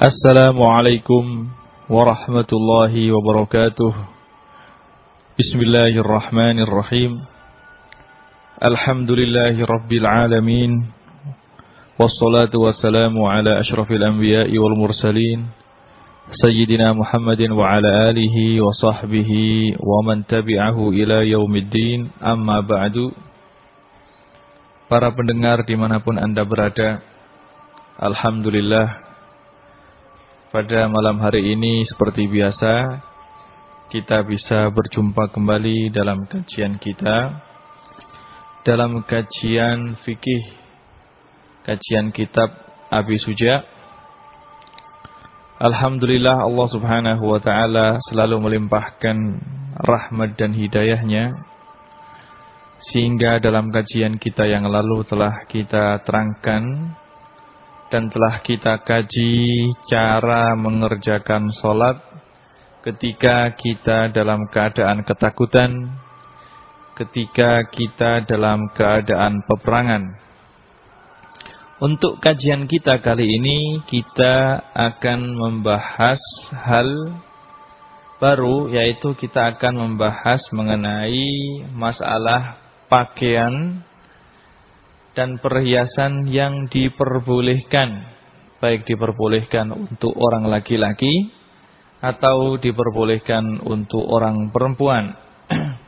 Assalamualaikum warahmatullahi wabarakatuh. Bismillahirrahmanirrahim. Alhamdulillahi rabbil alamin. Wassalatu wassalamu ala ashrafil anbiya'i wal mursalin. Sayyidina Muhammadin wa ala alihi wa sahbihi wa man tabi'ahu ila yaumiddin. Amma ba'du. Para pendengar di mana pun anda berada. Alhamdulillah pada malam hari ini seperti biasa kita bisa berjumpa kembali dalam kajian kita. Dalam kajian fikih kajian kitab Abi Suja. Alhamdulillah Allah Subhanahu wa taala selalu melimpahkan rahmat dan hidayahnya. Sehingga dalam kajian kita yang lalu telah kita terangkan dan telah kita kaji cara mengerjakan sholat ketika kita dalam keadaan ketakutan, ketika kita dalam keadaan peperangan. Untuk kajian kita kali ini kita akan membahas hal baru yaitu kita akan membahas mengenai masalah pakaian dan perhiasan yang diperbolehkan baik diperbolehkan untuk orang laki-laki atau diperbolehkan untuk orang perempuan.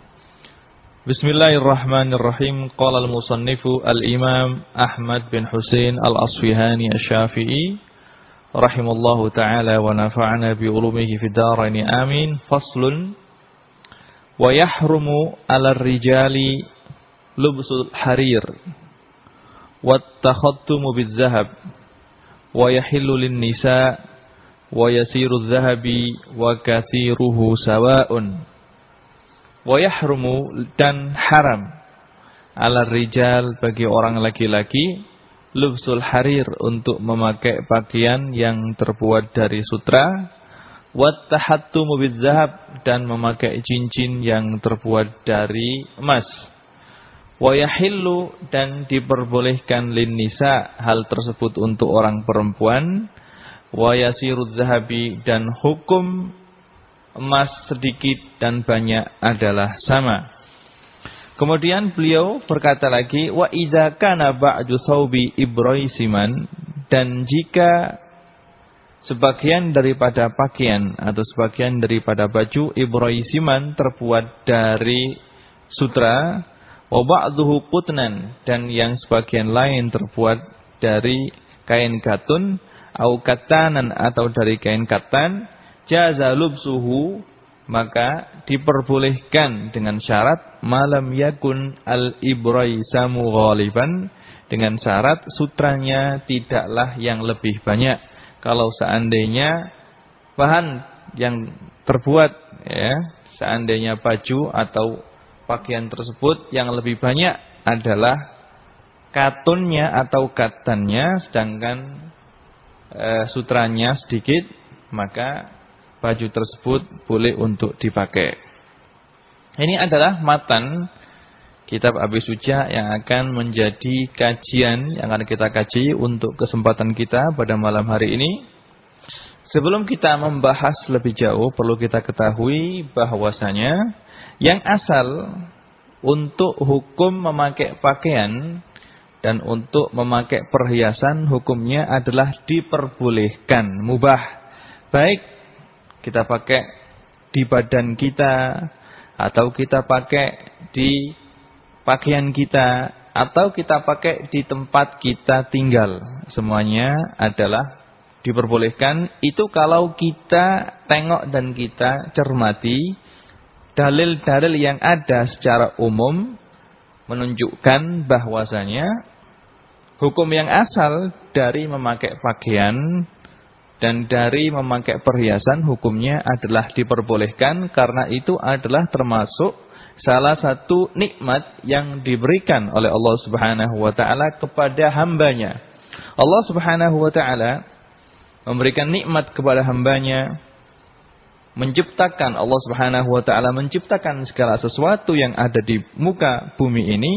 Bismillahirrahmanirrahim. Qala al-musannifu al-Imam Ahmad bin Husain al-Asfihani asy-Syafi'i rahimallahu taala wa nafa'ana bi ulumihi fid dharain amin. Faslun wa yahrumu 'ala ar-rijali lubsul harir والتخطم بالذهب ويحل للنساء ويسير الذهب وكثيره سواء ويحرم dan haram ala rijal bagi orang laki-laki lubsul harir untuk memakai pakaian yang terbuat dari sutra wattahattumu bizzahab dan memakai cincin yang terbuat dari emas Wayahillu dan diperbolehkan lin nisa hal tersebut untuk orang perempuan. Wayasirud zahabi dan hukum emas sedikit dan banyak adalah sama. Kemudian beliau berkata lagi, wa idza kana ba'du thawbi dan jika sebagian daripada pakaian atau sebagian daripada baju ibraisiman terbuat dari sutra wa ba'dhuhu qutnan dan yang sebagian lain terbuat dari kain katun au katanan atau dari kain katan jaza lubsuhu maka diperbolehkan dengan syarat malam yakun al ibraisamu ghaliban dengan syarat sutranya tidaklah yang lebih banyak. Kalau seandainya bahan yang terbuat ya seandainya baju atau pakaian tersebut yang lebih banyak adalah katunnya atau katannya sedangkan e, sutranya sedikit maka baju tersebut boleh untuk dipakai. Ini adalah matan kitab Abi Suja yang akan menjadi kajian yang akan kita kaji untuk kesempatan kita pada malam hari ini. Sebelum kita membahas lebih jauh perlu kita ketahui bahwasanya yang asal untuk hukum memakai pakaian dan untuk memakai perhiasan hukumnya adalah diperbolehkan, mubah. Baik kita pakai di badan kita atau kita pakai di pakaian kita atau kita pakai di tempat kita tinggal. Semuanya adalah diperbolehkan. Itu kalau kita tengok dan kita cermati dalil-dalil yang ada secara umum menunjukkan bahwasanya hukum yang asal dari memakai pakaian dan dari memakai perhiasan hukumnya adalah diperbolehkan karena itu adalah termasuk salah satu nikmat yang diberikan oleh Allah Subhanahu wa taala kepada hambanya. Allah Subhanahu wa taala memberikan nikmat kepada hambanya menciptakan Allah Subhanahu wa taala menciptakan segala sesuatu yang ada di muka bumi ini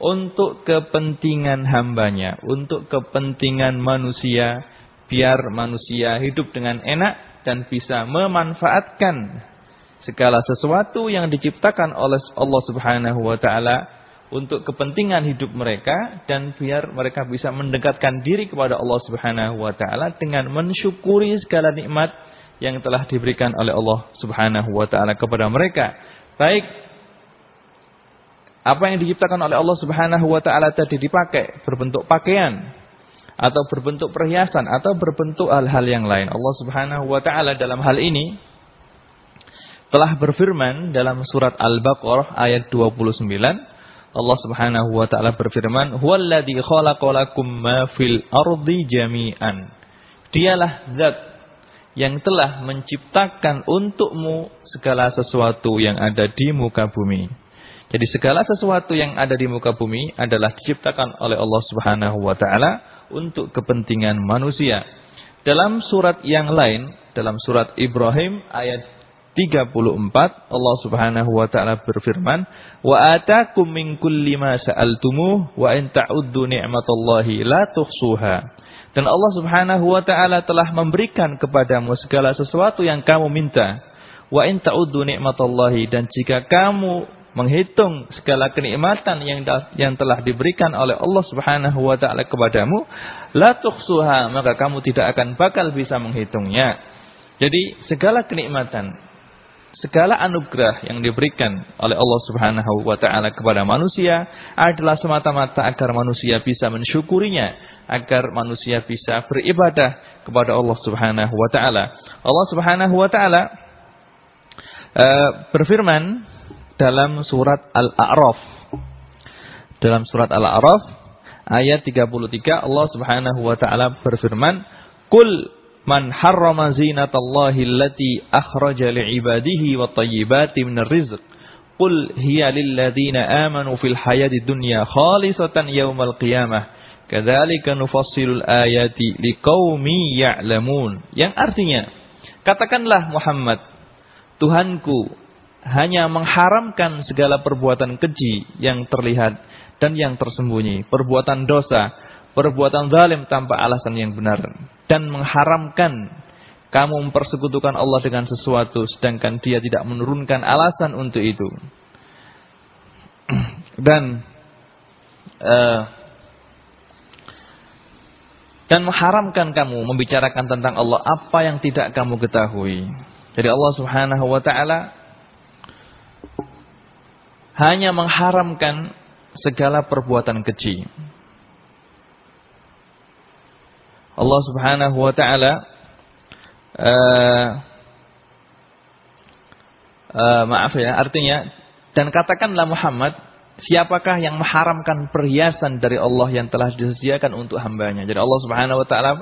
untuk kepentingan hambanya, untuk kepentingan manusia biar manusia hidup dengan enak dan bisa memanfaatkan segala sesuatu yang diciptakan oleh Allah Subhanahu wa taala untuk kepentingan hidup mereka dan biar mereka bisa mendekatkan diri kepada Allah Subhanahu wa taala dengan mensyukuri segala nikmat yang telah diberikan oleh Allah Subhanahu wa taala kepada mereka. Baik apa yang diciptakan oleh Allah Subhanahu wa taala tadi dipakai berbentuk pakaian atau berbentuk perhiasan atau berbentuk hal-hal yang lain. Allah Subhanahu wa taala dalam hal ini telah berfirman dalam surat Al-Baqarah ayat 29 Allah Subhanahu wa taala berfirman, "Huwallazi khalaqalakum ma fil ardi jami'an." Dialah zat yang telah menciptakan untukmu segala sesuatu yang ada di muka bumi. Jadi segala sesuatu yang ada di muka bumi adalah diciptakan oleh Allah Subhanahu wa taala untuk kepentingan manusia. Dalam surat yang lain, dalam surat Ibrahim ayat 34 Allah Subhanahu wa taala berfirman, "Wa atakum min kulli ma sa'altumuh wa in ta'uddu ni'matallahi la tuhsuha." Dan Allah Subhanahu wa taala telah memberikan kepadamu segala sesuatu yang kamu minta. Wa in ta'uddu ni'matallahi dan jika kamu menghitung segala kenikmatan yang yang telah diberikan oleh Allah Subhanahu wa taala kepadamu, la tuhsuha, maka kamu tidak akan bakal bisa menghitungnya. Jadi segala kenikmatan segala anugerah yang diberikan oleh Allah Subhanahu wa taala kepada manusia adalah semata-mata agar manusia bisa mensyukurinya, agar manusia bisa beribadah kepada Allah Subhanahu wa taala. Allah Subhanahu wa taala uh, berfirman dalam surat Al-A'raf. Dalam surat Al-A'raf ayat 33 Allah Subhanahu wa taala berfirman, "Qul Man harrama zinatallahi allati akhraja li'ibadihi wa tayyibati minar rizq. Qul hiya lilladhina amanu fil hayati dunya khalisatan yawmal qiyamah. Kadzalika nufassilul ayati liqaumi ya'lamun. Yang artinya, katakanlah Muhammad, Tuhanku hanya mengharamkan segala perbuatan keji yang terlihat dan yang tersembunyi, perbuatan dosa, perbuatan zalim tanpa alasan yang benar dan mengharamkan kamu mempersekutukan Allah dengan sesuatu sedangkan dia tidak menurunkan alasan untuk itu. Dan uh, dan mengharamkan kamu membicarakan tentang Allah apa yang tidak kamu ketahui. Jadi Allah Subhanahu wa taala hanya mengharamkan segala perbuatan keji. Allah Subhanahu wa taala uh, uh, maaf ya, artinya dan katakanlah Muhammad, siapakah yang mengharamkan perhiasan dari Allah yang telah disediakan untuk hambanya. Jadi Allah Subhanahu wa taala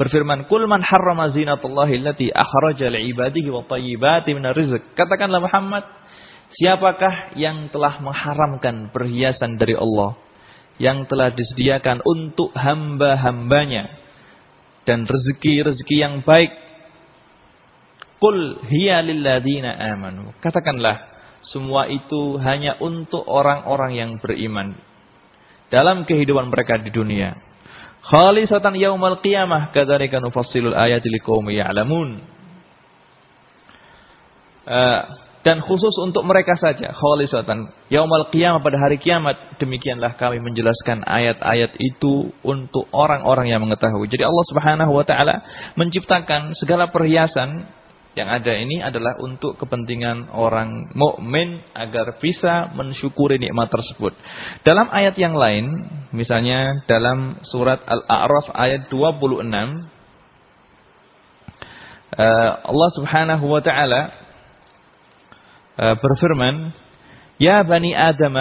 berfirman, "Qul man harrama zinatallahi allati akhraja li'ibadihi wa thayyibati minar rizq." Katakanlah Muhammad, siapakah yang telah mengharamkan perhiasan dari Allah yang telah disediakan untuk hamba-hambanya dan rezeki-rezeki yang baik. Qul hiya lilladzina amanu. Katakanlah semua itu hanya untuk orang-orang yang beriman dalam kehidupan mereka di dunia. Khalisatan yaumal qiyamah kadzalika nufassilul ayati liqaumin ya'lamun. Uh, dan khusus untuk mereka saja khalisatan yaumal qiyamah pada hari kiamat demikianlah kami menjelaskan ayat-ayat itu untuk orang-orang yang mengetahui jadi Allah Subhanahu wa taala menciptakan segala perhiasan yang ada ini adalah untuk kepentingan orang mukmin agar bisa mensyukuri nikmat tersebut. Dalam ayat yang lain, misalnya dalam surat Al-A'raf ayat 26, eh, Allah Subhanahu wa taala Eh, berfirman, "Ya bani Adam,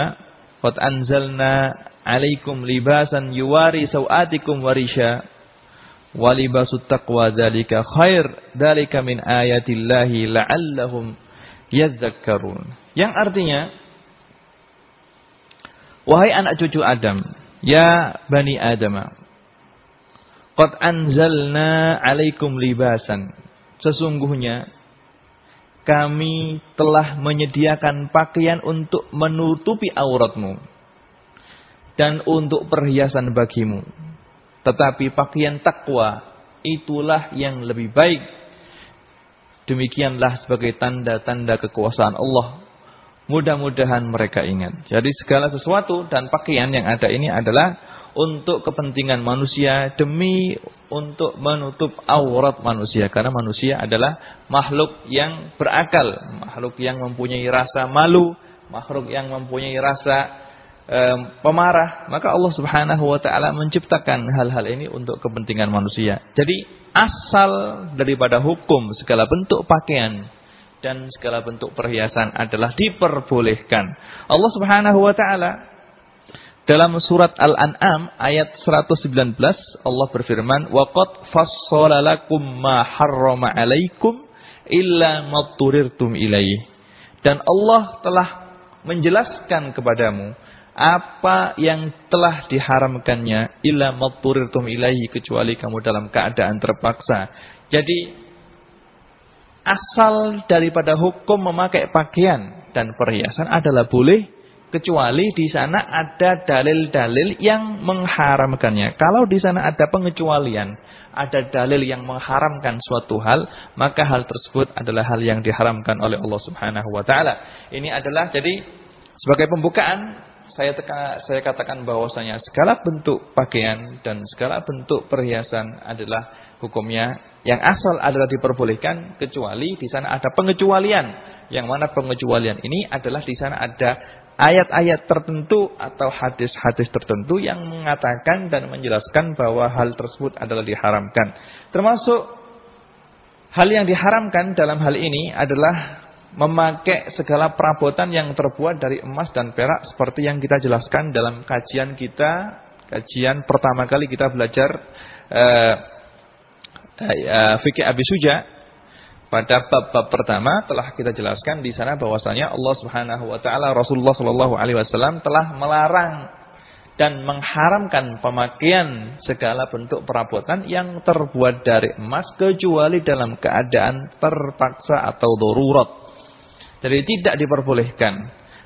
qad anzalna 'alaikum libasan yuwari sawatikum warisha wa libasut taqwa dzalika khair dzalika min ayatillahi la'allahum yadhakkarun." Yang artinya Wahai anak cucu Adam, ya bani Adam, qad anzalna 'alaikum libasan. Sesungguhnya kami telah menyediakan pakaian untuk menutupi auratmu dan untuk perhiasan bagimu. Tetapi pakaian takwa itulah yang lebih baik. Demikianlah sebagai tanda-tanda kekuasaan Allah. Mudah-mudahan mereka ingat. Jadi segala sesuatu dan pakaian yang ada ini adalah untuk kepentingan manusia demi untuk menutup aurat manusia karena manusia adalah makhluk yang berakal, makhluk yang mempunyai rasa malu, makhluk yang mempunyai rasa pemarah, maka Allah Subhanahu wa taala menciptakan hal-hal ini untuk kepentingan manusia. Jadi asal daripada hukum segala bentuk pakaian dan segala bentuk perhiasan adalah diperbolehkan. Allah Subhanahu wa taala dalam surat Al-An'am ayat 119 Allah berfirman, "Wa qad fassala ma harrama 'alaikum illa ma ilaih." Dan Allah telah menjelaskan kepadamu apa yang telah diharamkannya illa ma turirtum ilaihi kecuali kamu dalam keadaan terpaksa. Jadi asal daripada hukum memakai pakaian dan perhiasan adalah boleh kecuali di sana ada dalil-dalil yang mengharamkannya. Kalau di sana ada pengecualian, ada dalil yang mengharamkan suatu hal, maka hal tersebut adalah hal yang diharamkan oleh Allah Subhanahu wa taala. Ini adalah jadi sebagai pembukaan saya teka, saya katakan bahwasanya segala bentuk pakaian dan segala bentuk perhiasan adalah hukumnya yang asal adalah diperbolehkan kecuali di sana ada pengecualian. Yang mana pengecualian ini adalah di sana ada ayat-ayat tertentu atau hadis-hadis tertentu yang mengatakan dan menjelaskan bahwa hal tersebut adalah diharamkan. Termasuk hal yang diharamkan dalam hal ini adalah memakai segala perabotan yang terbuat dari emas dan perak seperti yang kita jelaskan dalam kajian kita, kajian pertama kali kita belajar uh, uh, fikih Abi Suja pada bab-bab pertama telah kita jelaskan di sana bahwasanya Allah Subhanahu wa taala Rasulullah sallallahu alaihi wasallam telah melarang dan mengharamkan pemakaian segala bentuk perabotan yang terbuat dari emas kecuali dalam keadaan terpaksa atau darurat. Jadi tidak diperbolehkan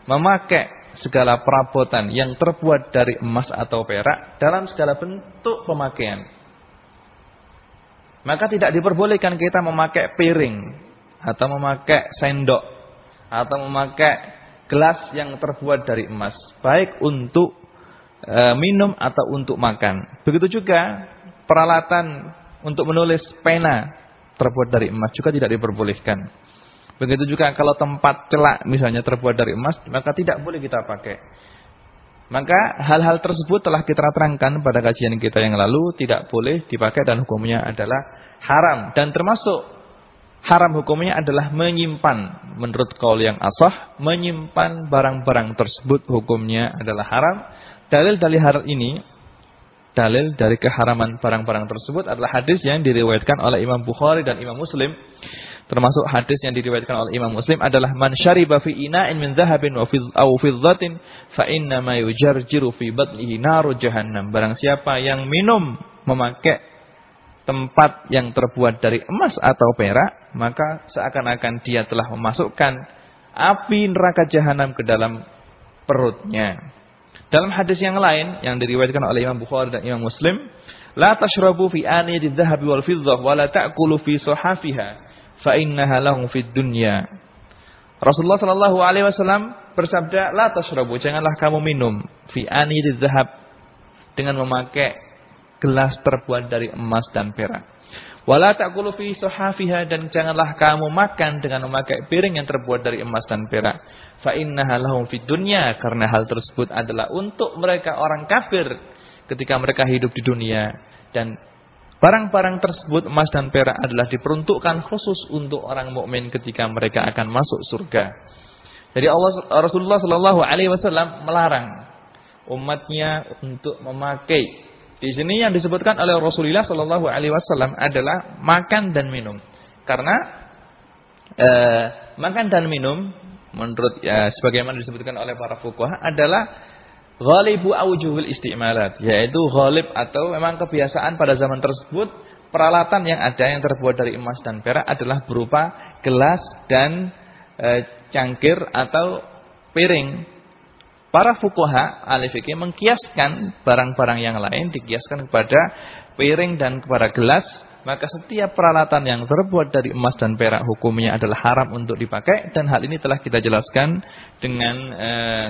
memakai segala perabotan yang terbuat dari emas atau perak dalam segala bentuk pemakaian. Maka tidak diperbolehkan kita memakai piring atau memakai sendok atau memakai gelas yang terbuat dari emas, baik untuk e, minum atau untuk makan. Begitu juga peralatan untuk menulis pena terbuat dari emas juga tidak diperbolehkan. Begitu juga kalau tempat celak misalnya terbuat dari emas, maka tidak boleh kita pakai. Maka hal-hal tersebut telah kita terangkan pada kajian kita yang lalu tidak boleh dipakai dan hukumnya adalah haram dan termasuk haram hukumnya adalah menyimpan menurut kaul yang asah menyimpan barang-barang tersebut hukumnya adalah haram. Dalil dari hal ini dalil dari keharaman barang-barang tersebut adalah hadis yang diriwayatkan oleh Imam Bukhari dan Imam Muslim Termasuk hadis yang diriwayatkan oleh Imam Muslim adalah man syariba fi ina'in min dhahabin wa fi aw fiddatin fa inna ma yujarjiru fi batnihi naru jahannam. Barang siapa yang minum memakai tempat yang terbuat dari emas atau perak, maka seakan-akan dia telah memasukkan api neraka jahanam ke dalam perutnya. Dalam hadis yang lain yang diriwayatkan oleh Imam Bukhari dan Imam Muslim, la tashrabu fi aniyati dhahabi wal fiddah wa la ta'kulu fi suhafiha fa innaha lahum fid dunya. Rasulullah sallallahu alaihi wasallam bersabda, "La tashrabu, janganlah kamu minum fi anidz zahab dengan memakai gelas terbuat dari emas dan perak. Wala ta'kulu fi suhafiha dan janganlah kamu makan dengan memakai piring yang terbuat dari emas dan perak. Fa innaha lahum fid dunya karena hal tersebut adalah untuk mereka orang kafir ketika mereka hidup di dunia dan Barang-barang tersebut emas dan perak adalah diperuntukkan khusus untuk orang mukmin ketika mereka akan masuk surga. Jadi Allah Rasulullah Shallallahu Alaihi Wasallam melarang umatnya untuk memakai. Di sini yang disebutkan oleh Rasulullah Shallallahu Alaihi Wasallam adalah makan dan minum. Karena eh, makan dan minum menurut ya, sebagaimana disebutkan oleh para fuqaha adalah Ghalibu awjuhul istimalat. Yaitu ghalib atau memang kebiasaan pada zaman tersebut. Peralatan yang ada yang terbuat dari emas dan perak adalah berupa gelas dan e, cangkir atau piring. Para fukuha ahli fikih mengkiaskan barang-barang yang lain dikiaskan kepada piring dan kepada gelas maka setiap peralatan yang terbuat dari emas dan perak hukumnya adalah haram untuk dipakai dan hal ini telah kita jelaskan dengan eh,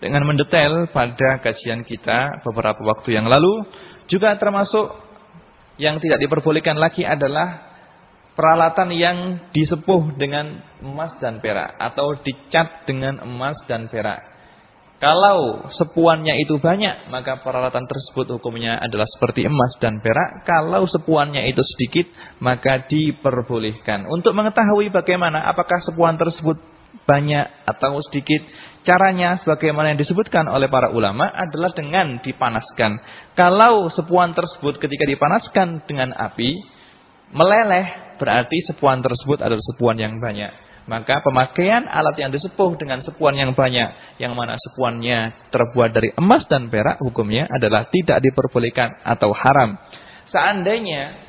dengan mendetail pada kajian kita beberapa waktu yang lalu. Juga termasuk yang tidak diperbolehkan lagi adalah peralatan yang disepuh dengan emas dan perak atau dicat dengan emas dan perak. Kalau sepuannya itu banyak, maka peralatan tersebut hukumnya adalah seperti emas dan perak. Kalau sepuannya itu sedikit, maka diperbolehkan. Untuk mengetahui bagaimana apakah sepuan tersebut banyak atau sedikit, caranya sebagaimana yang disebutkan oleh para ulama adalah dengan dipanaskan. Kalau sepuan tersebut ketika dipanaskan dengan api, meleleh, berarti sepuan tersebut adalah sepuan yang banyak. Maka pemakaian alat yang disepuh dengan sepuan yang banyak, yang mana sepuannya terbuat dari emas dan perak, hukumnya adalah tidak diperbolehkan atau haram. Seandainya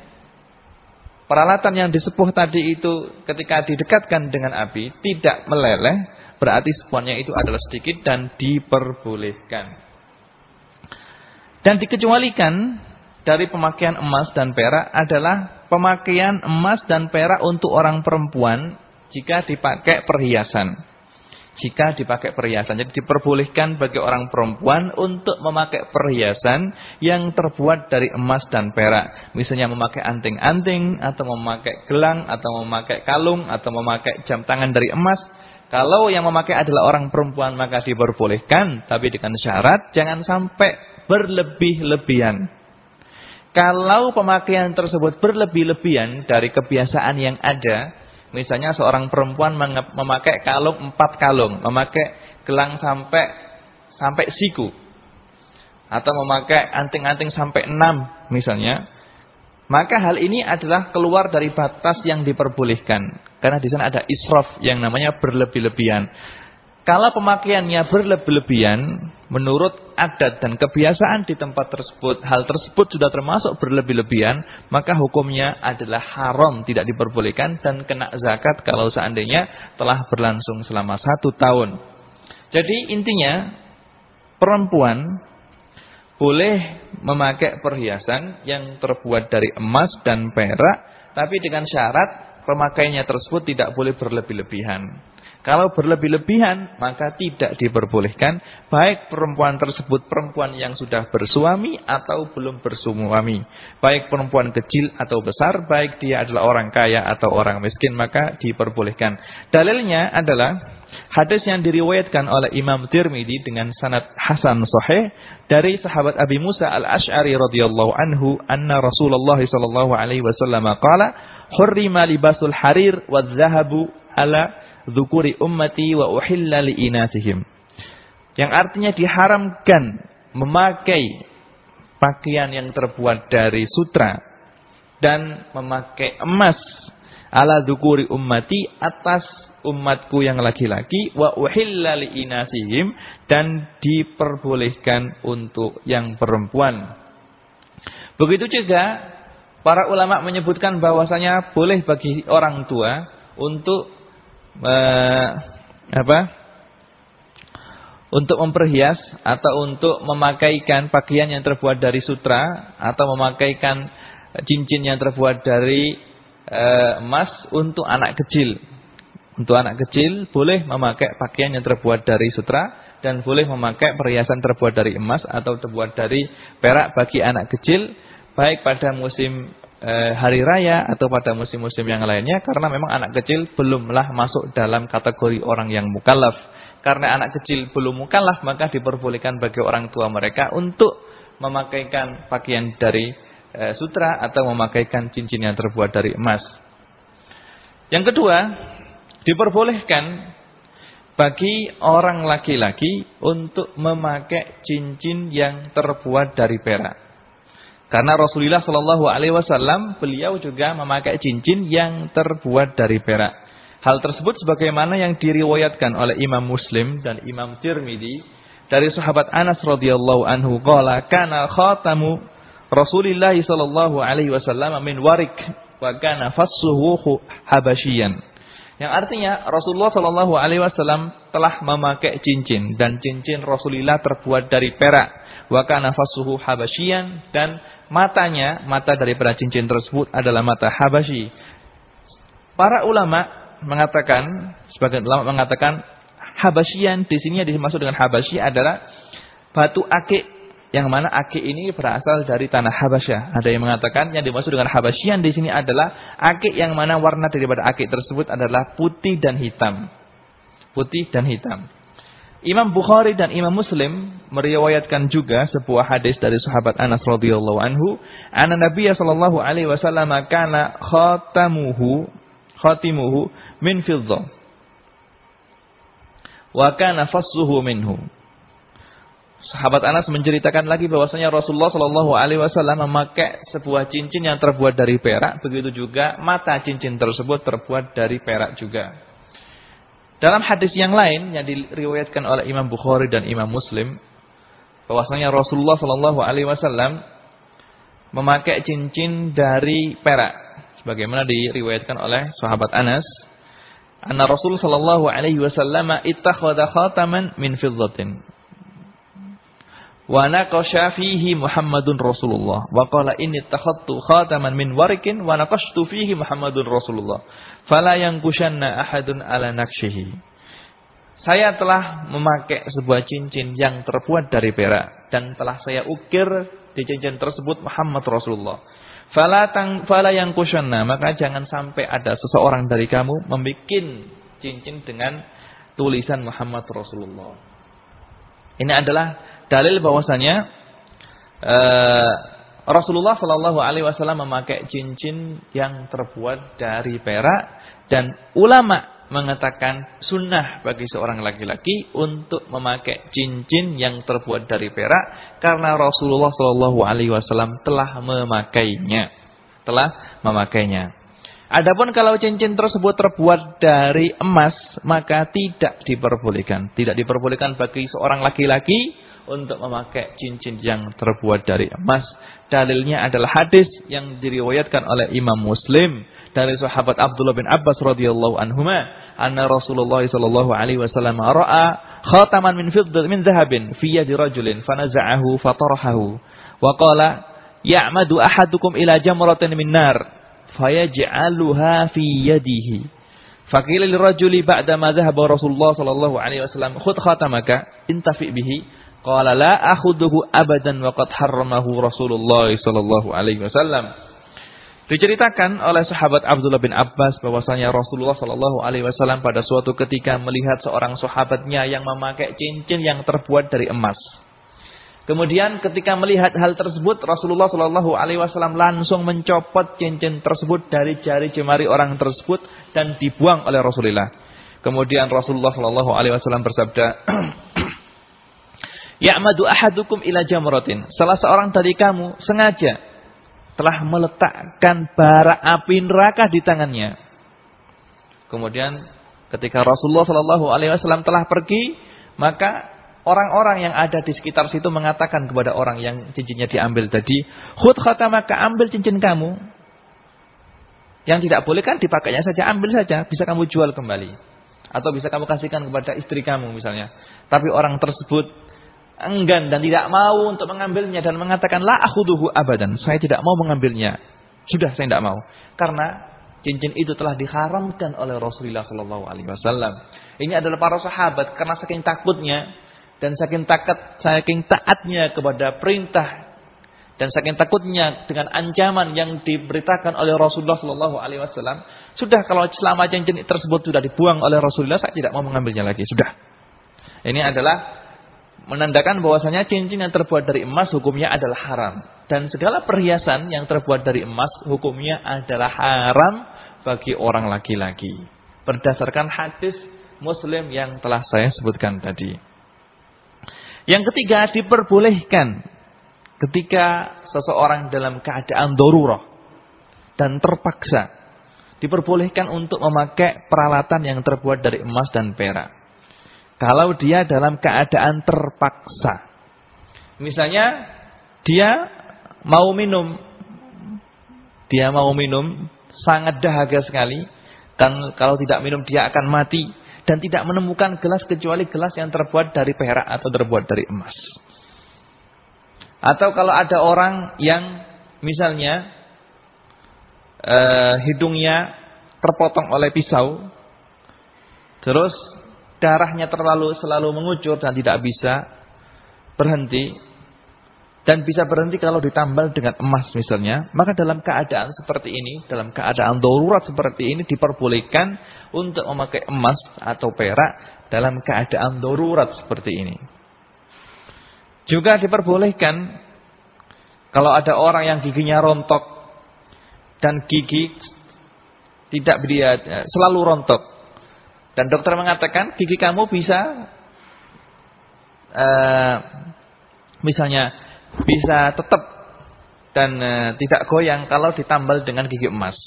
peralatan yang disepuh tadi itu ketika didekatkan dengan api tidak meleleh, berarti sepuannya itu adalah sedikit dan diperbolehkan. Dan dikecualikan dari pemakaian emas dan perak adalah pemakaian emas dan perak untuk orang perempuan jika dipakai perhiasan. Jika dipakai perhiasan. Jadi diperbolehkan bagi orang perempuan untuk memakai perhiasan yang terbuat dari emas dan perak. Misalnya memakai anting-anting, atau memakai gelang, atau memakai kalung, atau memakai jam tangan dari emas. Kalau yang memakai adalah orang perempuan maka diperbolehkan. Tapi dengan syarat jangan sampai berlebih-lebihan. Kalau pemakaian tersebut berlebih-lebihan dari kebiasaan yang ada, Misalnya seorang perempuan memakai kalung empat kalung, memakai gelang sampai sampai siku, atau memakai anting-anting sampai enam misalnya, maka hal ini adalah keluar dari batas yang diperbolehkan. Karena di sana ada israf yang namanya berlebih-lebihan. Kalau pemakaiannya berlebih-lebihan, menurut adat dan kebiasaan di tempat tersebut, hal tersebut sudah termasuk berlebih-lebihan, maka hukumnya adalah haram, tidak diperbolehkan, dan kena zakat kalau seandainya telah berlangsung selama satu tahun. Jadi intinya, perempuan boleh memakai perhiasan yang terbuat dari emas dan perak, tapi dengan syarat pemakaiannya tersebut tidak boleh berlebih-lebihan. Kalau berlebih-lebihan maka tidak diperbolehkan baik perempuan tersebut perempuan yang sudah bersuami atau belum bersuami. Baik perempuan kecil atau besar, baik dia adalah orang kaya atau orang miskin maka diperbolehkan. Dalilnya adalah hadis yang diriwayatkan oleh Imam Tirmidzi dengan sanad hasan sahih dari sahabat Abi Musa Al-Asy'ari radhiyallahu anhu anna Rasulullah sallallahu alaihi wasallam qala hurrima libasul harir wadh-dhahabu ala dzukuri ummati wa uhilla li inasihim. Yang artinya diharamkan memakai pakaian yang terbuat dari sutra dan memakai emas ala dzukuri ummati atas umatku yang laki-laki wa uhilla li inasihim dan diperbolehkan untuk yang perempuan. Begitu juga para ulama menyebutkan bahwasanya boleh bagi orang tua untuk uh, apa? Untuk memperhias atau untuk memakaikan pakaian yang terbuat dari sutra atau memakaikan cincin yang terbuat dari uh, emas untuk anak kecil. Untuk anak kecil boleh memakai pakaian yang terbuat dari sutra dan boleh memakai perhiasan terbuat dari emas atau terbuat dari perak bagi anak kecil baik pada musim Eh, hari raya atau pada musim-musim yang lainnya karena memang anak kecil belumlah masuk dalam kategori orang yang mukallaf. Karena anak kecil belum mukallaf maka diperbolehkan bagi orang tua mereka untuk memakaikan pakaian dari e, sutra atau memakaikan cincin yang terbuat dari emas. Yang kedua, diperbolehkan bagi orang laki-laki untuk memakai cincin yang terbuat dari perak. Karena Rasulullah Shallallahu Alaihi Wasallam beliau juga memakai cincin yang terbuat dari perak. Hal tersebut sebagaimana yang diriwayatkan oleh Imam Muslim dan Imam Tirmidzi dari sahabat Anas radhiyallahu anhu qala kana khatamu Rasulullah sallallahu alaihi wasallam min warik wa kana fassuhu habasyian. Yang artinya Rasulullah Shallallahu Alaihi Wasallam telah memakai cincin dan cincin Rasulullah terbuat dari perak. Wakana fasuhu dan matanya mata daripada cincin tersebut adalah mata habasyi. Para ulama mengatakan, sebagian ulama mengatakan habasyian di sini yang dimaksud dengan habasyi adalah batu akik yang mana akik ini berasal dari tanah Habasyah. Ada yang mengatakan yang dimaksud dengan Habasyian di sini adalah akik yang mana warna daripada akik tersebut adalah putih dan hitam. Putih dan hitam. Imam Bukhari dan Imam Muslim meriwayatkan juga sebuah hadis dari sahabat Anas radhiyallahu anhu, anna Nabi sallallahu alaihi wasallam kana khatamuhu khatimuhu min fiddah. Wa kana fassuhu minhu. Sahabat Anas menceritakan lagi bahwasanya Rasulullah Shallallahu Alaihi Wasallam memakai sebuah cincin yang terbuat dari perak, begitu juga mata cincin tersebut terbuat dari perak juga. Dalam hadis yang lain yang diriwayatkan oleh Imam Bukhari dan Imam Muslim, bahwasanya Rasulullah Shallallahu Alaihi Wasallam memakai cincin dari perak, sebagaimana diriwayatkan oleh sahabat Anas. Anna Rasul Shallallahu Alaihi Wasallam ittakhadha khataman min fiddatin Wa naqasha fihi Muhammadun Rasulullah. Wa qala inni takhattu khataman min warikin wa naqashtu fihi Muhammadun Rasulullah. Fala yankushanna ahadun ala nakshihi. Saya telah memakai sebuah cincin yang terbuat dari perak dan telah saya ukir di cincin tersebut Muhammad Rasulullah. Fala tang fala yang kusyana, maka jangan sampai ada seseorang dari kamu membuat cincin dengan tulisan Muhammad Rasulullah. Ini adalah dalil bahwasanya uh, Rasulullah Shallallahu Alaihi Wasallam memakai cincin yang terbuat dari perak dan ulama mengatakan sunnah bagi seorang laki-laki untuk memakai cincin yang terbuat dari perak karena Rasulullah Shallallahu Alaihi Wasallam telah memakainya, telah memakainya. Adapun kalau cincin tersebut terbuat dari emas, maka tidak diperbolehkan. Tidak diperbolehkan bagi seorang laki-laki untuk memakai cincin yang terbuat dari emas. Dalilnya adalah hadis yang diriwayatkan oleh Imam Muslim dari sahabat Abdullah bin Abbas radhiyallahu anhuma, anna Rasulullah sallallahu alaihi wasallam ra'a khataman min fiddah min dhahabin fi yadi rajulin fanaza'ahu fatarahahu. Wa qala ya'madu ahadukum ila jamratin min nar fayaj'aluha fi yadihi. Fakila lirajuli ba'da ma dhahaba Rasulullah sallallahu alaihi wasallam khudh khatamaka intafi bihi Qala la akhuduhu abadan wa qad harramahu Rasulullah sallallahu alaihi wasallam. Diceritakan oleh sahabat Abdullah bin Abbas bahwasanya Rasulullah sallallahu alaihi wasallam pada suatu ketika melihat seorang sahabatnya yang memakai cincin yang terbuat dari emas. Kemudian ketika melihat hal tersebut Rasulullah sallallahu alaihi wasallam langsung mencopot cincin tersebut dari jari jemari orang tersebut dan dibuang oleh Rasulullah. Kemudian Rasulullah sallallahu alaihi wasallam bersabda Ya'madu ahadukum ila jamratin. Salah seorang dari kamu sengaja telah meletakkan bara api neraka di tangannya. Kemudian ketika Rasulullah Shallallahu Alaihi Wasallam telah pergi, maka orang-orang yang ada di sekitar situ mengatakan kepada orang yang cincinnya diambil tadi, khud khatamaka ambil cincin kamu. Yang tidak boleh kan dipakainya saja, ambil saja, bisa kamu jual kembali. Atau bisa kamu kasihkan kepada istri kamu misalnya. Tapi orang tersebut enggan dan tidak mau untuk mengambilnya dan mengatakan la akhuduhu abadan. Saya tidak mau mengambilnya. Sudah saya tidak mau. Karena cincin itu telah diharamkan oleh Rasulullah sallallahu alaihi wasallam. Ini adalah para sahabat karena saking takutnya dan saking takat saking taatnya kepada perintah dan saking takutnya dengan ancaman yang diberitakan oleh Rasulullah Shallallahu Alaihi Wasallam, sudah kalau selama cincin tersebut sudah dibuang oleh Rasulullah, saya tidak mau mengambilnya lagi. Sudah. Ini adalah menandakan bahwasanya cincin yang terbuat dari emas hukumnya adalah haram dan segala perhiasan yang terbuat dari emas hukumnya adalah haram bagi orang laki-laki berdasarkan hadis Muslim yang telah saya sebutkan tadi. Yang ketiga diperbolehkan ketika seseorang dalam keadaan darurat dan terpaksa diperbolehkan untuk memakai peralatan yang terbuat dari emas dan perak. Kalau dia dalam keadaan terpaksa. Misalnya dia mau minum. Dia mau minum sangat dahaga sekali Kan kalau tidak minum dia akan mati dan tidak menemukan gelas kecuali gelas yang terbuat dari perak atau terbuat dari emas. Atau kalau ada orang yang misalnya eh, hidungnya terpotong oleh pisau, terus darahnya terlalu selalu mengucur dan tidak bisa berhenti, dan bisa berhenti kalau ditambal dengan emas misalnya, maka dalam keadaan seperti ini, dalam keadaan darurat seperti ini diperbolehkan untuk memakai emas atau perak dalam keadaan darurat seperti ini. Juga diperbolehkan kalau ada orang yang giginya rontok dan gigi tidak dia selalu rontok dan dokter mengatakan gigi kamu bisa uh, misalnya bisa tetap dan e, tidak goyang kalau ditambal dengan gigi emas.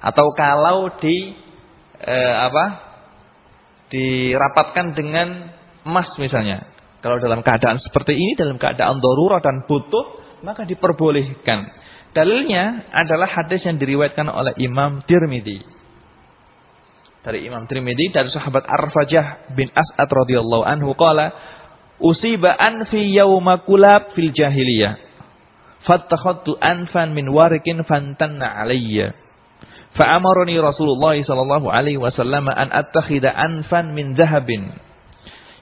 Atau kalau di e, apa dirapatkan dengan emas misalnya. Kalau dalam keadaan seperti ini dalam keadaan darurat dan butuh maka diperbolehkan. Dalilnya adalah hadis yang diriwayatkan oleh Imam Tirmidzi dari Imam Tirmidzi dari sahabat Arfajah bin As'ad radhiyallahu anhu qala Usiba anfi yawma kulab fil jahiliyah. Fattakhadtu anfan min warikin fantanna alayya. Fa'amarani Rasulullah sallallahu alaihi wasallam an attakhida anfan min zahabin.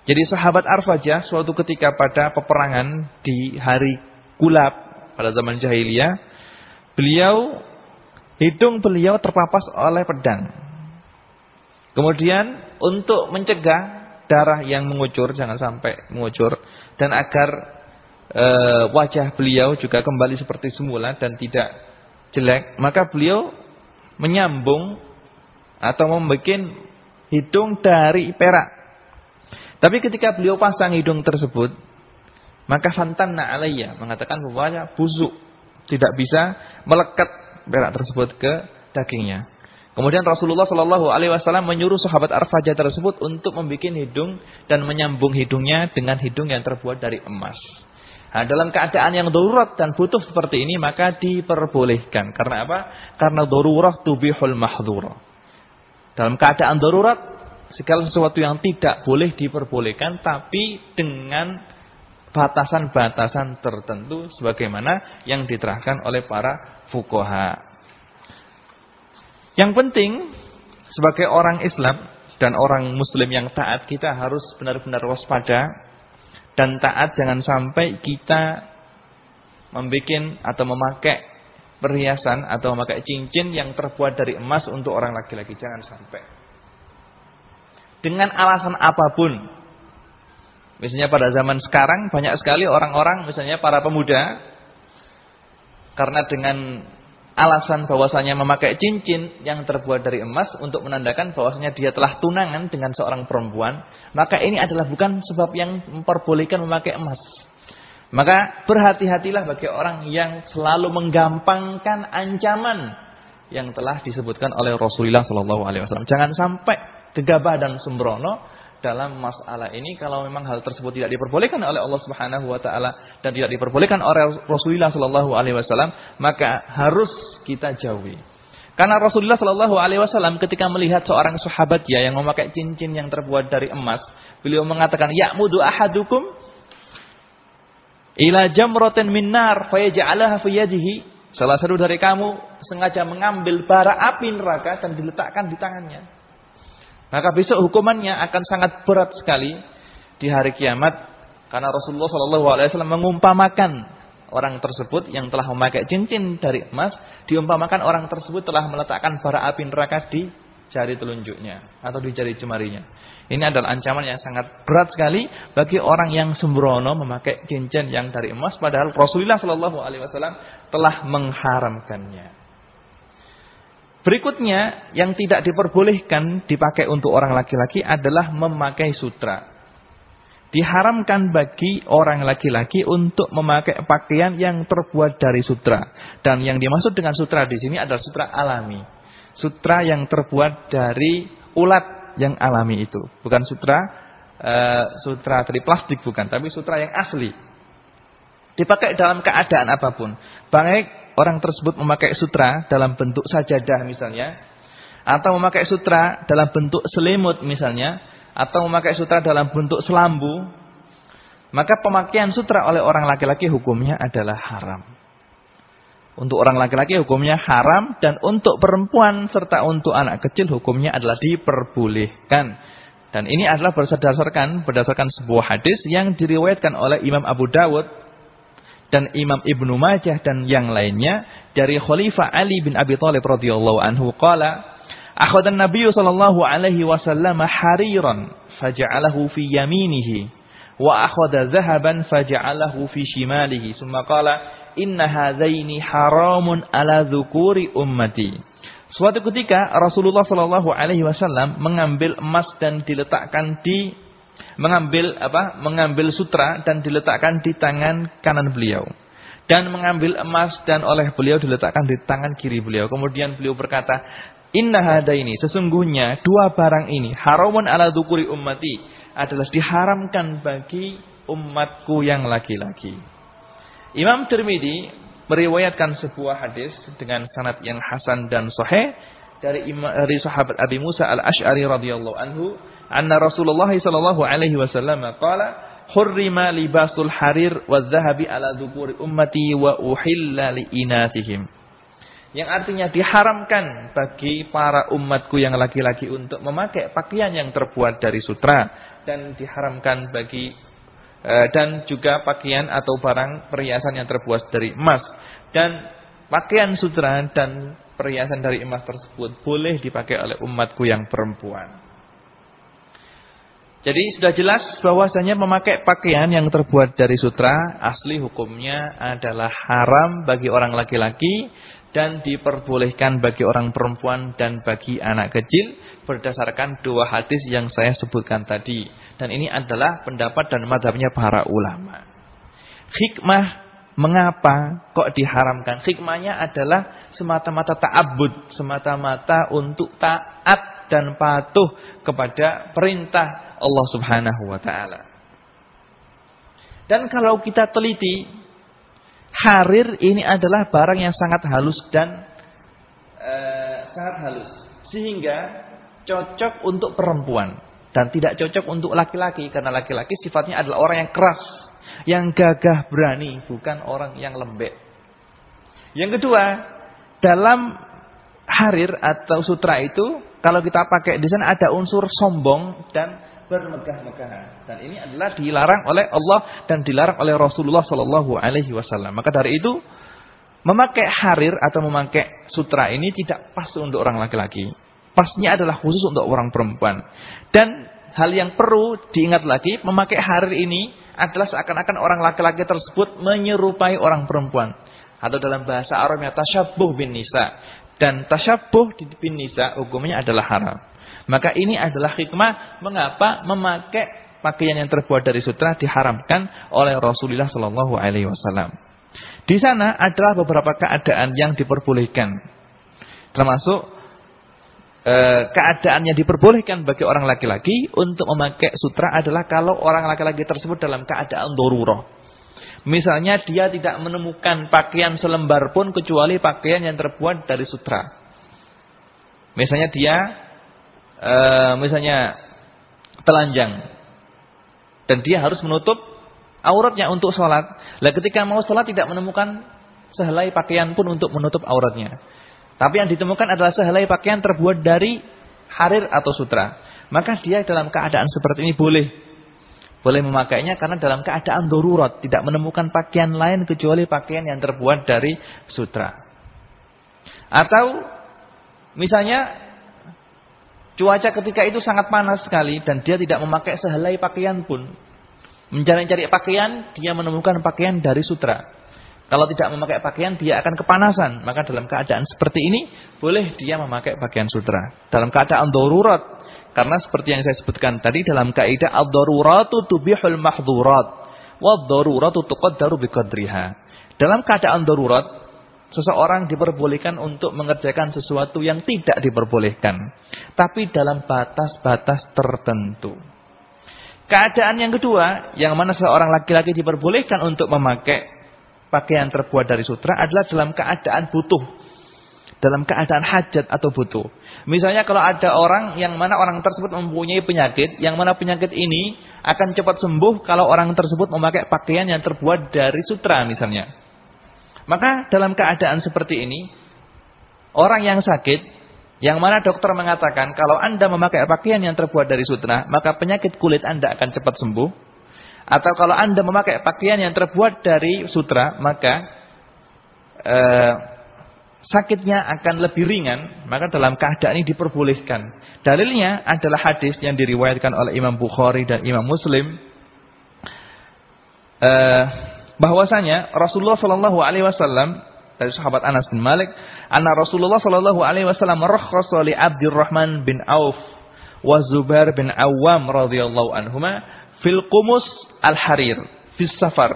Jadi sahabat Arfajah suatu ketika pada peperangan di hari Kulab pada zaman jahiliyah, beliau hidung beliau terpapas oleh pedang. Kemudian untuk mencegah darah yang mengucur jangan sampai mengucur dan agar e, wajah beliau juga kembali seperti semula dan tidak jelek maka beliau menyambung atau membuat hidung dari perak. Tapi ketika beliau pasang hidung tersebut maka santanna alayya mengatakan bahwa busuk tidak bisa melekat perak tersebut ke dagingnya Kemudian Rasulullah Shallallahu Alaihi Wasallam menyuruh sahabat Arfajah tersebut untuk membuat hidung dan menyambung hidungnya dengan hidung yang terbuat dari emas. Nah, dalam keadaan yang darurat dan butuh seperti ini maka diperbolehkan. Karena apa? Karena darurat tubihul mahdhur. Dalam keadaan darurat segala sesuatu yang tidak boleh diperbolehkan tapi dengan batasan-batasan tertentu sebagaimana yang diterahkan oleh para fukoha. Yang penting sebagai orang Islam dan orang muslim yang taat kita harus benar-benar waspada dan taat jangan sampai kita membuat atau memakai perhiasan atau memakai cincin yang terbuat dari emas untuk orang laki-laki jangan sampai. Dengan alasan apa pun. Misalnya pada zaman sekarang banyak sekali orang-orang misalnya para pemuda karena dengan alasan bahwasanya memakai cincin yang terbuat dari emas untuk menandakan bahwasanya dia telah tunangan dengan seorang perempuan, maka ini adalah bukan sebab yang memperbolehkan memakai emas. Maka berhati-hatilah bagi orang yang selalu menggampangkan ancaman yang telah disebutkan oleh Rasulullah Shallallahu Alaihi Wasallam. Jangan sampai gegabah dan sembrono dalam masalah ini kalau memang hal tersebut tidak diperbolehkan oleh Allah Subhanahu wa taala dan tidak diperbolehkan oleh Rasulullah sallallahu alaihi wasallam maka harus kita jauhi. Karena Rasulullah sallallahu alaihi wasallam ketika melihat seorang sahabat ya yang memakai cincin yang terbuat dari emas, beliau mengatakan, "Ya'mudu ahadukum ila jamratin min nar fayaj'alaha fi yadihi." Salah satu dari kamu sengaja mengambil bara api neraka dan diletakkan di tangannya. Maka besok hukumannya akan sangat berat sekali di hari kiamat karena Rasulullah SAW mengumpamakan orang tersebut yang telah memakai cincin dari emas diumpamakan orang tersebut telah meletakkan bara api neraka di jari telunjuknya atau di jari jemarinya. Ini adalah ancaman yang sangat berat sekali bagi orang yang sembrono memakai cincin yang dari emas padahal Rasulullah SAW telah mengharamkannya. Berikutnya yang tidak diperbolehkan dipakai untuk orang laki-laki adalah memakai sutra. Diharamkan bagi orang laki-laki untuk memakai pakaian yang terbuat dari sutra. Dan yang dimaksud dengan sutra di sini adalah sutra alami. Sutra yang terbuat dari ulat yang alami itu. Bukan sutra uh, sutra dari plastik bukan, tapi sutra yang asli. Dipakai dalam keadaan apa pun. Baik orang tersebut memakai sutra dalam bentuk sajadah misalnya, atau memakai sutra dalam bentuk selimut misalnya, atau memakai sutra dalam bentuk selambu, maka pemakaian sutra oleh orang laki-laki hukumnya adalah haram. Untuk orang laki-laki hukumnya haram dan untuk perempuan serta untuk anak kecil hukumnya adalah diperbolehkan. Dan ini adalah berdasarkan berdasarkan sebuah hadis yang diriwayatkan oleh Imam Abu Dawud dan Imam Ibnu Majah dan yang lainnya dari Khalifah Ali bin Abi Thalib radhiyallahu anhu qala akhadha an-nabiy sallallahu alaihi wasallam hariran faja'alahu fi yaminihi wa akhadha dhahaban faja'alahu fi shimalihi. Summa qala inna hadzaini haramun ala dzukuri ummati. Suatu ketika Rasulullah Shallallahu Alaihi Wasallam mengambil emas dan diletakkan di mengambil apa? Mengambil sutra dan diletakkan di tangan kanan beliau dan mengambil emas dan oleh beliau diletakkan di tangan kiri beliau. Kemudian beliau berkata, Inna hada ini sesungguhnya dua barang ini haramun ala dukuri ummati adalah diharamkan bagi umatku yang laki-laki. Imam Tirmidzi meriwayatkan sebuah hadis dengan sanad yang hasan dan sahih dari dari sahabat Abi Musa Al-Asy'ari radhiyallahu anhu, anna Rasulullah sallallahu alaihi wasallam qala hurrima libasul harir wa dhahabi ala dhukuri ummati wa uhilla li. Yang artinya diharamkan bagi para umatku yang laki-laki untuk memakai pakaian yang terbuat dari sutra dan diharamkan bagi Eh, dan juga pakaian atau barang perhiasan yang terbuat dari emas dan pakaian sutra dan perhiasan dari emas tersebut boleh dipakai oleh umatku yang perempuan. Jadi sudah jelas bahwasanya memakai pakaian yang terbuat dari sutra asli hukumnya adalah haram bagi orang laki-laki dan diperbolehkan bagi orang perempuan dan bagi anak kecil berdasarkan dua hadis yang saya sebutkan tadi. Dan ini adalah pendapat dan madhabnya para ulama. Hikmah mengapa kok diharamkan? Hikmahnya adalah semata-mata ta'abud. Semata-mata untuk taat dan patuh kepada perintah Allah subhanahu wa ta'ala. Dan kalau kita teliti, harir ini adalah barang yang sangat halus dan uh, sangat halus. Sehingga cocok untuk perempuan dan tidak cocok untuk laki-laki karena laki-laki sifatnya adalah orang yang keras, yang gagah berani, bukan orang yang lembek. Yang kedua, dalam harir atau sutra itu kalau kita pakai di sana ada unsur sombong dan bermegah-megahan. Dan ini adalah dilarang oleh Allah dan dilarang oleh Rasulullah Shallallahu alaihi wasallam. Maka dari itu memakai harir atau memakai sutra ini tidak pas untuk orang laki-laki pasnya adalah khusus untuk orang perempuan. Dan hal yang perlu diingat lagi, memakai harir ini adalah seakan-akan orang laki-laki tersebut menyerupai orang perempuan. Atau dalam bahasa Arabnya tasyabuh bin nisa. Dan tasyabuh bin nisa hukumnya adalah haram. Maka ini adalah hikmah mengapa memakai pakaian yang terbuat dari sutra diharamkan oleh Rasulullah Shallallahu Alaihi Wasallam. Di sana adalah beberapa keadaan yang diperbolehkan, termasuk e, keadaannya diperbolehkan bagi orang laki-laki untuk memakai sutra adalah kalau orang laki-laki tersebut dalam keadaan doruro. Misalnya dia tidak menemukan pakaian selembar pun kecuali pakaian yang terbuat dari sutra. Misalnya dia e, misalnya telanjang dan dia harus menutup auratnya untuk sholat. Lah ketika mau sholat tidak menemukan sehelai pakaian pun untuk menutup auratnya. Tapi yang ditemukan adalah sehelai pakaian terbuat dari harir atau sutra. Maka dia dalam keadaan seperti ini boleh. Boleh memakainya karena dalam keadaan darurat. Tidak menemukan pakaian lain kecuali pakaian yang terbuat dari sutra. Atau misalnya cuaca ketika itu sangat panas sekali. Dan dia tidak memakai sehelai pakaian pun. Mencari-cari pakaian, dia menemukan pakaian dari sutra. Kalau tidak memakai pakaian dia akan kepanasan. Maka dalam keadaan seperti ini boleh dia memakai pakaian sutra. Dalam keadaan darurat. Karena seperti yang saya sebutkan tadi dalam kaidah ad-daruratu tubihul mahdhurat wa ad-daruratu tuqaddaru biqadriha. Dalam keadaan darurat seseorang diperbolehkan untuk mengerjakan sesuatu yang tidak diperbolehkan. Tapi dalam batas-batas tertentu. Keadaan yang kedua, yang mana seorang laki-laki diperbolehkan untuk memakai pakaian terbuat dari sutra adalah dalam keadaan butuh. dalam keadaan hajat atau butuh. Misalnya kalau ada orang yang mana orang tersebut mempunyai penyakit, yang mana penyakit ini akan cepat sembuh kalau orang tersebut memakai pakaian yang terbuat dari sutra misalnya. Maka dalam keadaan seperti ini, orang yang sakit, yang mana dokter mengatakan kalau Anda memakai pakaian yang terbuat dari sutra, maka penyakit kulit Anda akan cepat sembuh. Atau kalau Anda memakai pakaian yang terbuat dari sutra, maka eh, sakitnya akan lebih ringan, maka dalam keadaan ini diperbolehkan. Dalilnya adalah hadis yang diriwayatkan oleh Imam Bukhari dan Imam Muslim eh, bahwasanya Rasulullah Shallallahu alaihi wasallam dari sahabat Anas bin Malik, anna Rasulullah Shallallahu alaihi wasallam rakhasa li Abdurrahman bin Auf wa Zubair bin Awam radhiyallahu anhuma fil qumus al-harir fi safar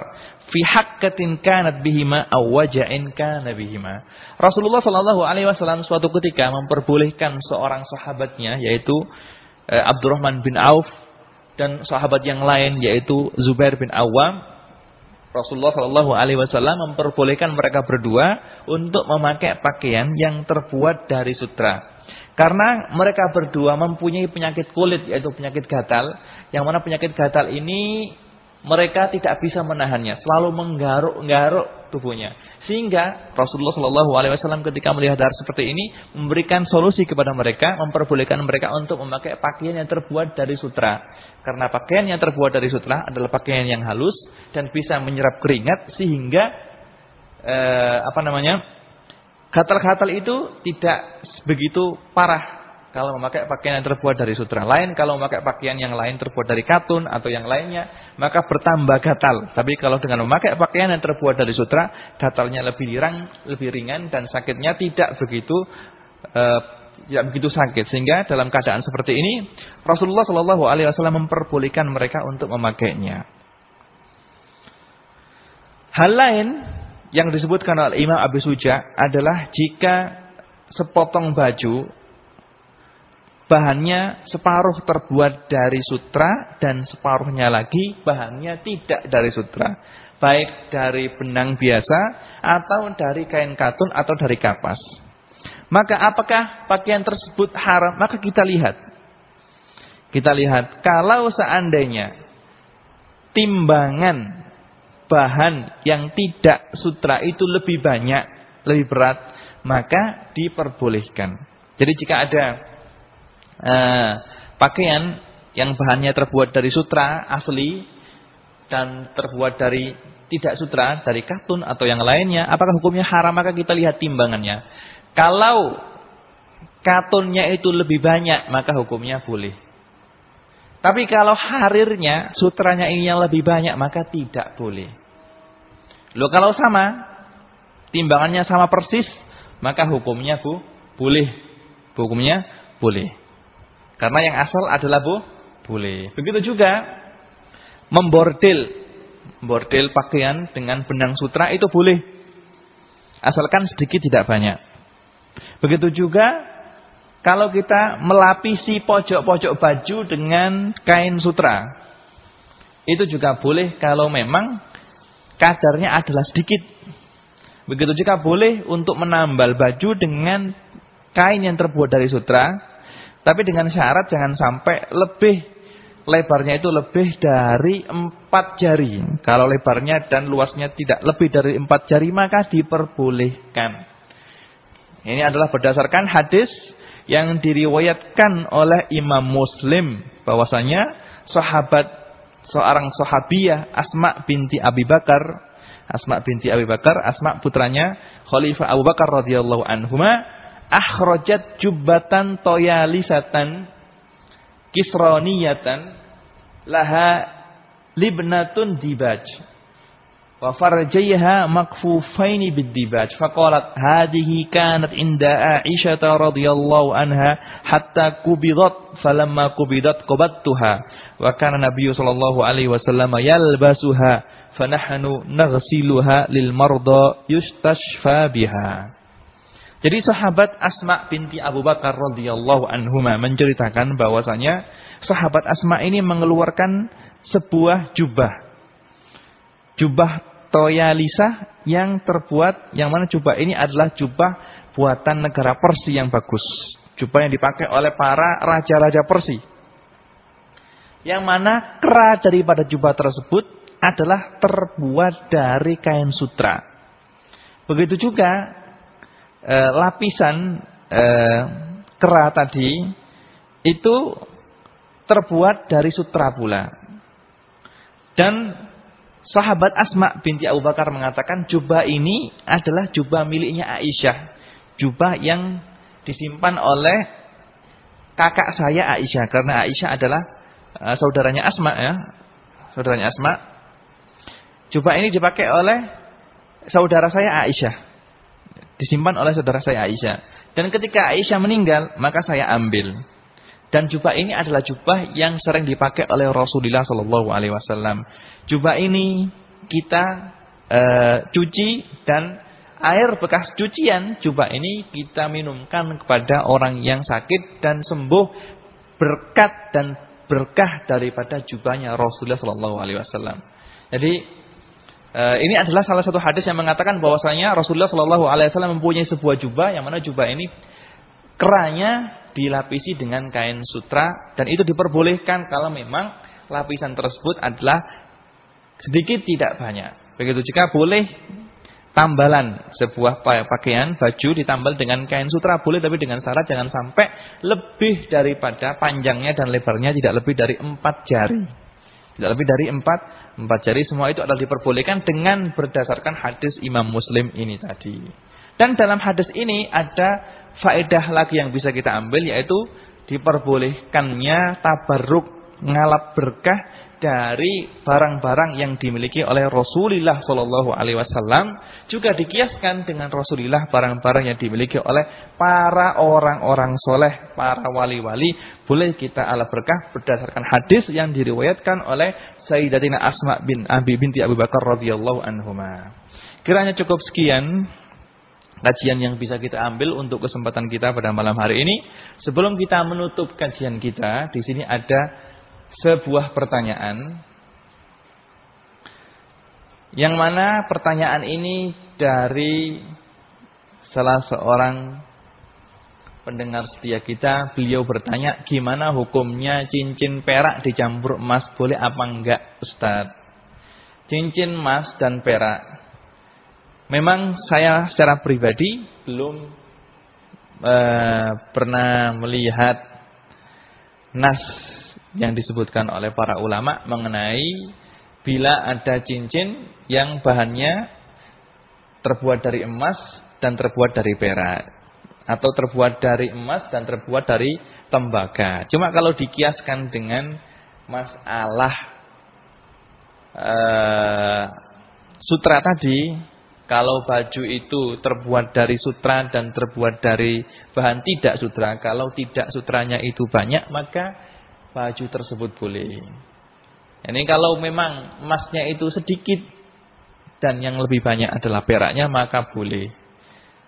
fi haqqatin kanat bihima aw waja'in kana bihima. Rasulullah sallallahu alaihi wasallam suatu ketika memperbolehkan seorang sahabatnya yaitu eh, Abdurrahman bin Auf dan sahabat yang lain yaitu Zubair bin Awam Rasulullah Shallallahu Alaihi Wasallam memperbolehkan mereka berdua untuk memakai pakaian yang terbuat dari sutra. Karena mereka berdua mempunyai penyakit kulit yaitu penyakit gatal, yang mana penyakit gatal ini mereka tidak bisa menahannya, selalu menggaruk-garuk tubuhnya. Sehingga Rasulullah Shallallahu Alaihi Wasallam ketika melihat hal seperti ini memberikan solusi kepada mereka, memperbolehkan mereka untuk memakai pakaian yang terbuat dari sutra. Karena pakaian yang terbuat dari sutra adalah pakaian yang halus dan bisa menyerap keringat sehingga eh, apa namanya gatal-gatal itu tidak begitu parah kalau memakai pakaian yang terbuat dari sutra lain, kalau memakai pakaian yang lain terbuat dari katun atau yang lainnya, maka bertambah gatal. Tapi kalau dengan memakai pakaian yang terbuat dari sutra, gatalnya lebih ringan, lebih ringan dan sakitnya tidak begitu uh, tidak begitu sakit. Sehingga dalam keadaan seperti ini, Rasulullah Shallallahu Alaihi Wasallam memperbolehkan mereka untuk memakainya. Hal lain yang disebutkan oleh Imam Abu Suja adalah jika sepotong baju bahannya separuh terbuat dari sutra dan separuhnya lagi bahannya tidak dari sutra. Baik dari benang biasa atau dari kain katun atau dari kapas. Maka apakah pakaian tersebut haram? Maka kita lihat. Kita lihat kalau seandainya timbangan bahan yang tidak sutra itu lebih banyak, lebih berat, maka diperbolehkan. Jadi jika ada eh, pakaian yang bahannya terbuat dari sutra asli dan terbuat dari tidak sutra, dari katun atau yang lainnya, apakah hukumnya haram? Maka kita lihat timbangannya. Kalau katunnya itu lebih banyak, maka hukumnya boleh. Tapi kalau harirnya, sutranya ini yang lebih banyak, maka tidak boleh. Loh kalau sama, timbangannya sama persis, maka hukumnya bu, boleh. Hukumnya boleh. Karena yang asal adalah bu, boleh. Begitu juga membordil. Bordil pakaian dengan benang sutra itu boleh. Asalkan sedikit tidak banyak. Begitu juga kalau kita melapisi pojok-pojok baju dengan kain sutra. Itu juga boleh kalau memang kadarnya adalah sedikit. Begitu juga boleh untuk menambal baju dengan kain yang terbuat dari sutra tapi dengan syarat jangan sampai lebih lebarnya itu lebih dari empat jari. Kalau lebarnya dan luasnya tidak lebih dari empat jari maka diperbolehkan. Ini adalah berdasarkan hadis yang diriwayatkan oleh Imam Muslim bahwasanya sahabat seorang sahabiah Asma binti Abi Bakar Asma binti Abi Bakar Asma putranya Khalifah Abu Bakar radhiyallahu anhuma akhrajat jubbatan toyalisatan kisroniyatan laha libnatun dibaj. Wa farjayha makfufaini bid-dibaj faqalat hadhihi kanat inda Aisyah radhiyallahu anha hatta kubidat falamma kubidat qabattuha wa kana Nabi sallallahu alaihi wasallam yalbasuha fanahnu naghsiluha lil marda yustashfa biha jadi sahabat Asma binti Abu Bakar radhiyallahu anhuma menceritakan bahwasanya sahabat Asma ini mengeluarkan sebuah jubah. Jubah toyalisa yang terbuat yang mana jubah ini adalah jubah buatan negara Persia yang bagus. Jubah yang dipakai oleh para raja-raja Persia. Yang mana kera daripada jubah tersebut adalah terbuat dari kain sutra. Begitu juga eh, lapisan eh, kera tadi itu terbuat dari sutra pula. Dan sahabat Asma binti Abu Bakar mengatakan jubah ini adalah jubah miliknya Aisyah. Jubah yang disimpan oleh kakak saya Aisyah karena Aisyah adalah uh, saudaranya Asma ya. Saudaranya Asma. Jubah ini dipakai oleh saudara saya Aisyah. Disimpan oleh saudara saya Aisyah. Dan ketika Aisyah meninggal, maka saya ambil. Dan jubah ini adalah jubah yang sering dipakai oleh Rasulullah Shallallahu Alaihi Wasallam. Jubah ini kita uh, cuci dan air bekas cucian jubah ini kita minumkan kepada orang yang sakit dan sembuh berkat dan berkah daripada jubahnya Rasulullah Shallallahu Alaihi Wasallam. Jadi ini adalah salah satu hadis yang mengatakan bahwasanya Rasulullah Shallallahu Alaihi Wasallam mempunyai sebuah jubah yang mana jubah ini keranya dilapisi dengan kain sutra dan itu diperbolehkan kalau memang lapisan tersebut adalah sedikit tidak banyak. Begitu jika boleh tambalan sebuah pakaian baju ditambal dengan kain sutra boleh tapi dengan syarat jangan sampai lebih daripada panjangnya dan lebarnya tidak lebih dari empat jari tidak lebih dari empat empat jari semua itu adalah diperbolehkan dengan berdasarkan hadis Imam Muslim ini tadi dan dalam hadis ini ada faedah lagi yang bisa kita ambil yaitu diperbolehkannya tabarruk ngalap berkah dari barang-barang yang dimiliki oleh Rasulullah Shallallahu Alaihi Wasallam juga dikiaskan dengan Rasulullah barang-barang yang dimiliki oleh para orang-orang soleh, para wali-wali. Boleh kita ala berkah berdasarkan hadis yang diriwayatkan oleh Sayyidatina Asma bin Abi binti Abu Bakar radhiyallahu anhuma. Kiranya cukup sekian kajian yang bisa kita ambil untuk kesempatan kita pada malam hari ini. Sebelum kita menutup kajian kita, di sini ada sebuah pertanyaan yang mana pertanyaan ini dari salah seorang pendengar setia kita, beliau bertanya, gimana hukumnya cincin perak dicampur emas, boleh apa enggak Ustaz? Cincin emas dan perak. Memang saya secara pribadi belum uh, pernah melihat nas yang disebutkan oleh para ulama mengenai bila ada cincin yang bahannya terbuat dari emas dan terbuat dari perak atau terbuat dari emas dan terbuat dari tembaga. Cuma kalau dikiaskan dengan masalah uh, sutra tadi, kalau baju itu terbuat dari sutra dan terbuat dari bahan tidak sutra, kalau tidak sutranya itu banyak maka baju tersebut boleh. Ini kalau memang emasnya itu sedikit dan yang lebih banyak adalah peraknya maka boleh.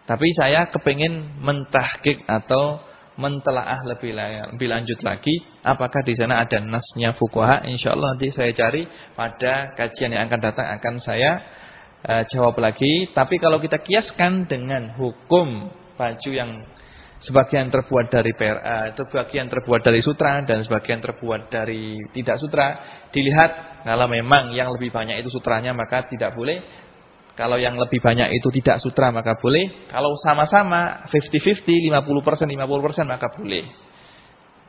Tapi saya kepingin mentahkik atau mentelaah lebih, lebih lanjut lagi apakah di sana ada nasnya fuqaha insyaallah nanti saya cari pada kajian yang akan datang akan saya uh, jawab lagi tapi kalau kita kiaskan dengan hukum baju yang sebagian terbuat dari per, uh, sebagian terbuat dari sutra dan sebagian terbuat dari tidak sutra. Dilihat kalau memang yang lebih banyak itu sutranya maka tidak boleh. Kalau yang lebih banyak itu tidak sutra maka boleh. Kalau sama-sama 50-50, 50%, 50% maka boleh.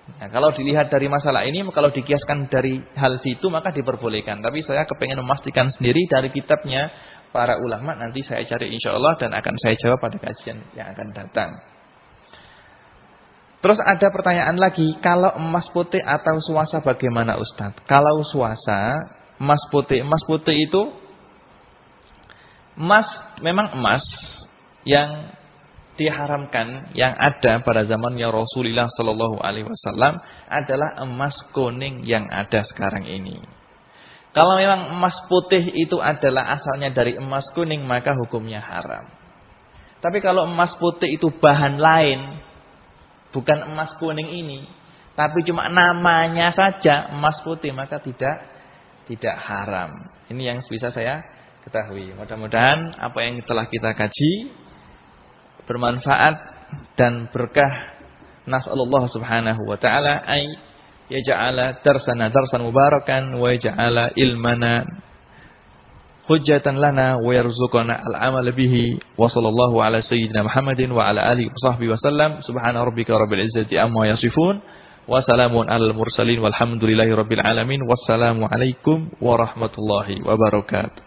Nah, kalau dilihat dari masalah ini, kalau dikiaskan dari hal situ maka diperbolehkan. Tapi saya kepengen memastikan sendiri dari kitabnya para ulama nanti saya cari insya Allah dan akan saya jawab pada kajian yang akan datang. Terus ada pertanyaan lagi, kalau emas putih atau suasa bagaimana Ustadz? Kalau suasa, emas putih, emas putih itu emas memang emas yang diharamkan yang ada pada zamannya Rasulullah Shallallahu Alaihi Wasallam adalah emas kuning yang ada sekarang ini. Kalau memang emas putih itu adalah asalnya dari emas kuning maka hukumnya haram. Tapi kalau emas putih itu bahan lain bukan emas kuning ini, tapi cuma namanya saja emas putih, maka tidak tidak haram. Ini yang bisa saya ketahui. Mudah-mudahan apa yang telah kita kaji bermanfaat dan berkah. Nas'alullah subhanahu wa ta'ala. Ay yaj'ala darsana darsan mubarakan wa yaj'ala ilmana hujjatan lana wa yarzuqana al-amal bihi. Wa sallallahu ala sayyidina Muhammadin wa ala alihi wa sahbihi wa sallam. Subhana rabbika rabbil izzati amma yasifun. Wa salamun alal mursalin. Walhamdulillahi rabbil alamin. Wassalamu alaikum warahmatullahi wabarakatuh